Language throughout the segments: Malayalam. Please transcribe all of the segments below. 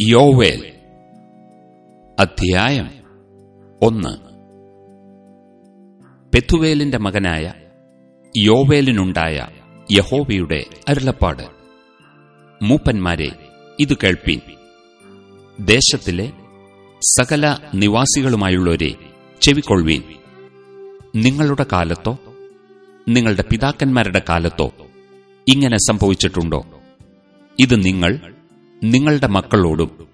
യോവേൽ. അധ്യായം ഒന്ന്. പെത്തുവേലിന്റെ മകനായ യോവേലിനുണ്ടായ യഹോവയുടെ അരുളപ്പാട്. മൂപ്പന്മാരെ ഇത് കേൾപ്പീൻ. ദേശത്തിലെ സകല നിവാസികളുമായുള്ളവരെ ചെവിക്കൊള്ളുവീൻ. നിങ്ങളുടെ കാലത്തോ നിങ്ങളുടെ പിതാക്കന്മാരുടെ കാലത്തോ ഇങ്ങനെ സംഭവിച്ചിട്ടുണ്ടോ? ഇത് നിങ്ങൾ നിങ്ങളുടെ മക്കളോടും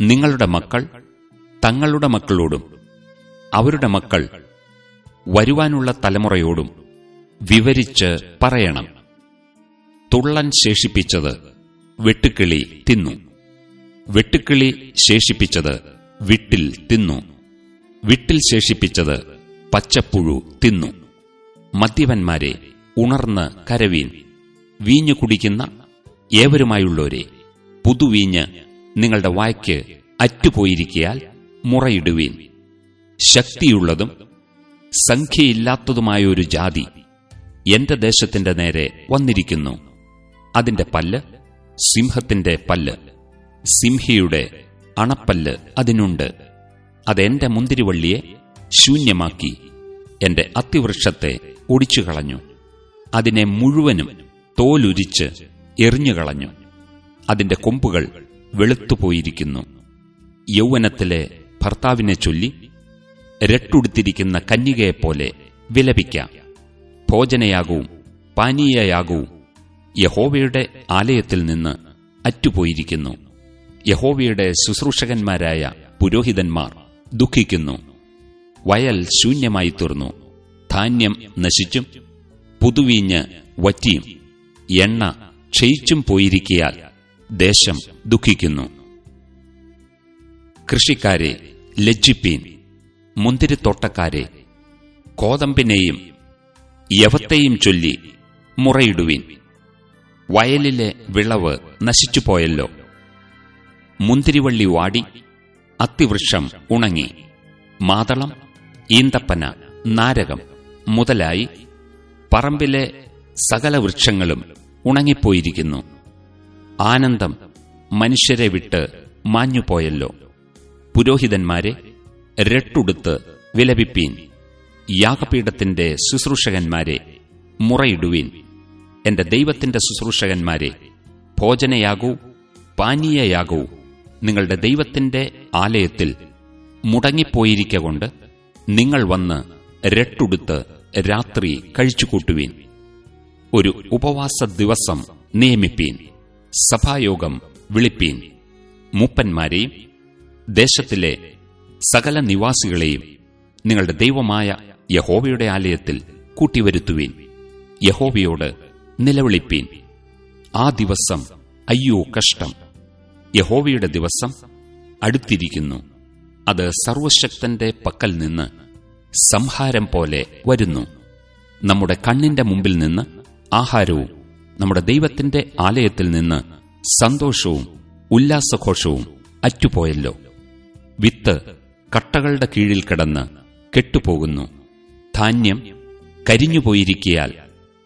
നിങ്ങളുടെ മക്കൾ തങ്ങളുടെ മക്കളോടും അവരുടെ മക്കൾ വരുവാനുള്ള തലമുറയോടും വിവരിച്ച് പറയണം. തുള്ളൻ ശേഷിപ്പിച്ചത് വെട്ടുക്കിളി തിന്നു. വെട്ടുക്കിളി ശേഷിപ്പിച്ചത് വിട്ടിൽ തിന്നു. വിട്ടിൽ ശേഷിപ്പിച്ചത് പച്ചപ്പുഴു തിന്നു. മദ്യപന്മാരെ ഉണർന്ന് കരവീൻ. വീഞ്ഞു കുടിക്കുന്ന ഏവരുമായുള്ളവരെ പുതുവീഞ്ഞ് നിങ്ങളുടെ വായ്ക്ക് അറ്റുപോയിരിക്കയാൽ മുറയിടുവീൻ. ശക്തിയുള്ളതും സംഖ്യയില്ലാത്തതുമായ ഒരു ജാതി എന്റെ ദേശത്തിന്റെ നേരെ വന്നിരിക്കുന്നു. അതിന്റെ പല്ല് സിംഹത്തിന്റെ പല്ല് സിംഹിയുടെ അണപ്പല്ല് അതിനുണ്ട്. അതെന്റെ മുന്തിരിവള്ളിയെ ശൂന്യമാക്കി എന്റെ അത്തിവൃക്ഷത്തെ ഒടിച്ചുകളഞ്ഞു. അതിനെ മുഴുവനും തോലുരിച്ച് എറിഞ്ഞുകളഞ്ഞു. അതിന്റെ കൊമ്പുകൾ വെളുത്തുപോയിരിക്കുന്നു. യൗവനത്തിലെ ഭർത്താവിനെ ചൊല്ലി രട്ടുടുത്തിരിക്കുന്ന കന്യകയെപ്പോലെ വിലപിക്ക. ഭോജനയാകവും പാനീയയാകവും യഹോവയുടെ ആലയത്തിൽ നിന്ന് അറ്റുപോയിരിക്കുന്നു. യഹോവയുടെ ശുശ്രൂഷകന്മാരായ പുരോഹിതന്മാർ ദുഃഖിക്കുന്നു. വയൽ ശൂന്യമായി തീർന്നു. ധാന്യം നശിച്ചും പുതുവീഞ്ഞ് വറ്റിയും. എണ്ണ ക്ഷയിച്ചും പോയിരിക്കയാൽ ദേശം ദുഃഖിക്കുന്നു. കൃഷിക്കാരെ ലജ്ജിപ്പീൻ മുന്തിരിത്തോട്ടക്കാരെ കോതമ്പിനെയും യവത്തെയും ചൊല്ലി മുറയിടുവീൻ. വയലിലെ വിളവ് നശിച്ചുപോയല്ലോ മുന്തിരിവള്ളി വാടി അത്തിവൃക്ഷം ഉണങ്ങി. മാതളം ഈന്തപ്പന നാരകം മുതലായി പറമ്പിലെ സകല വൃക്ഷങ്ങളും ഉണങ്ങിപ്പോയിരിക്കുന്നു. ആനന്ദം മനുഷ്യരെ വിട്ട് മാഞ്ഞുപോയല്ലോ. പുരോഹിതന്മാരെ രട്ടുടുത്ത് വിലപിപ്പീൻ. യാഗപീഠത്തിന്റെ ശുശ്രൂഷകന്മാരെ മുറയിടുവീൻ. എന്റെ ദൈവത്തിന്റെ ശുശ്രൂഷകന്മാരെ ഭോജനയാകൂ പാനീയയാകൂ നിങ്ങളുടെ ദൈവത്തിന്റെ ആലയത്തിൽ മുടങ്ങിപ്പോയിരിക്കൊണ്ട് നിങ്ങൾ വന്ന് രട്ടുടുത്ത് രാത്രി കഴിച്ചുകൂട്ടുവീൻ. ഒരു ഉപവാസ ദിവസം നിയമിപ്പീൻ. സഭായോഗം വിളിപ്പീൻ. മൂപ്പന്മാരെയും ദേശത്തിലെ സകല നിവാസികളെയും നിങ്ങളുടെ ദൈവമായ യഹോവയുടെ ആലയത്തിൽ കൂട്ടിവരുത്തുവീൻ. യഹോവയോട് നിലവിളിപ്പീൻ. ആ ദിവസം അയ്യോ കഷ്ടം. യഹോവയുടെ ദിവസം അടുത്തിരിക്കുന്നു. അത് സർവശക്തന്റെ പക്കൽ നിന്ന് സംഹാരം പോലെ വരുന്നു. നമ്മുടെ കണ്ണിന്റെ മുമ്പിൽ നിന്ന് ആഹാരവും നമ്മുടെ ദൈവത്തിന്റെ ആലയത്തിൽ നിന്ന് സന്തോഷവും ഉല്ലാസഘോഷവും അറ്റുപോയല്ലോ. വിത്ത് കട്ടകളുടെ കീഴിൽ കിടന്ന് കെട്ടുപോകുന്നു. ധാന്യം കരിഞ്ഞുപോയിരിക്കയാൽ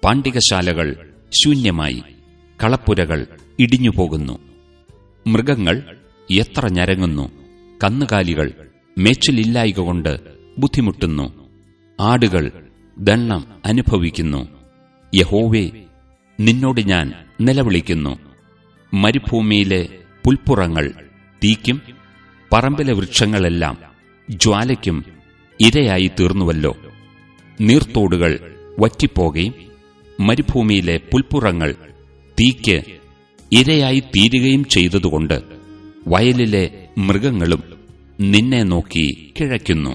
പാണ്ഡികശാലകൾ ശൂന്യമായി കളപ്പുരകൾ ഇടിഞ്ഞുപോകുന്നു. മൃഗങ്ങൾ എത്ര ഞരങ്ങുന്നു കന്നുകാലികൾ മേച്ചിലില്ലായിക കൊണ്ട് ബുദ്ധിമുട്ടുന്നു ആടുകൾ ദണ്ണം അനുഭവിക്കുന്നു. യഹോവേ നിന്നോട് ഞാൻ നിലവിളിക്കുന്നു. മരുഭൂമിയിലെ പുൽപ്പുറങ്ങൾ തീക്കും പറമ്പിലെ വൃക്ഷങ്ങളെല്ലാം ജ്വാലയ്ക്കും ഇരയായി തീർന്നുവല്ലോ നീർത്തോടുകൾ വറ്റിപ്പോകുകയും മരുഭൂമിയിലെ പുൽപ്പുറങ്ങൾ തീക്ക് ഇരയായി തീരുകയും ചെയ്തതുകൊണ്ട് വയലിലെ മൃഗങ്ങളും നിന്നെ നോക്കി കിഴയ്ക്കുന്നു.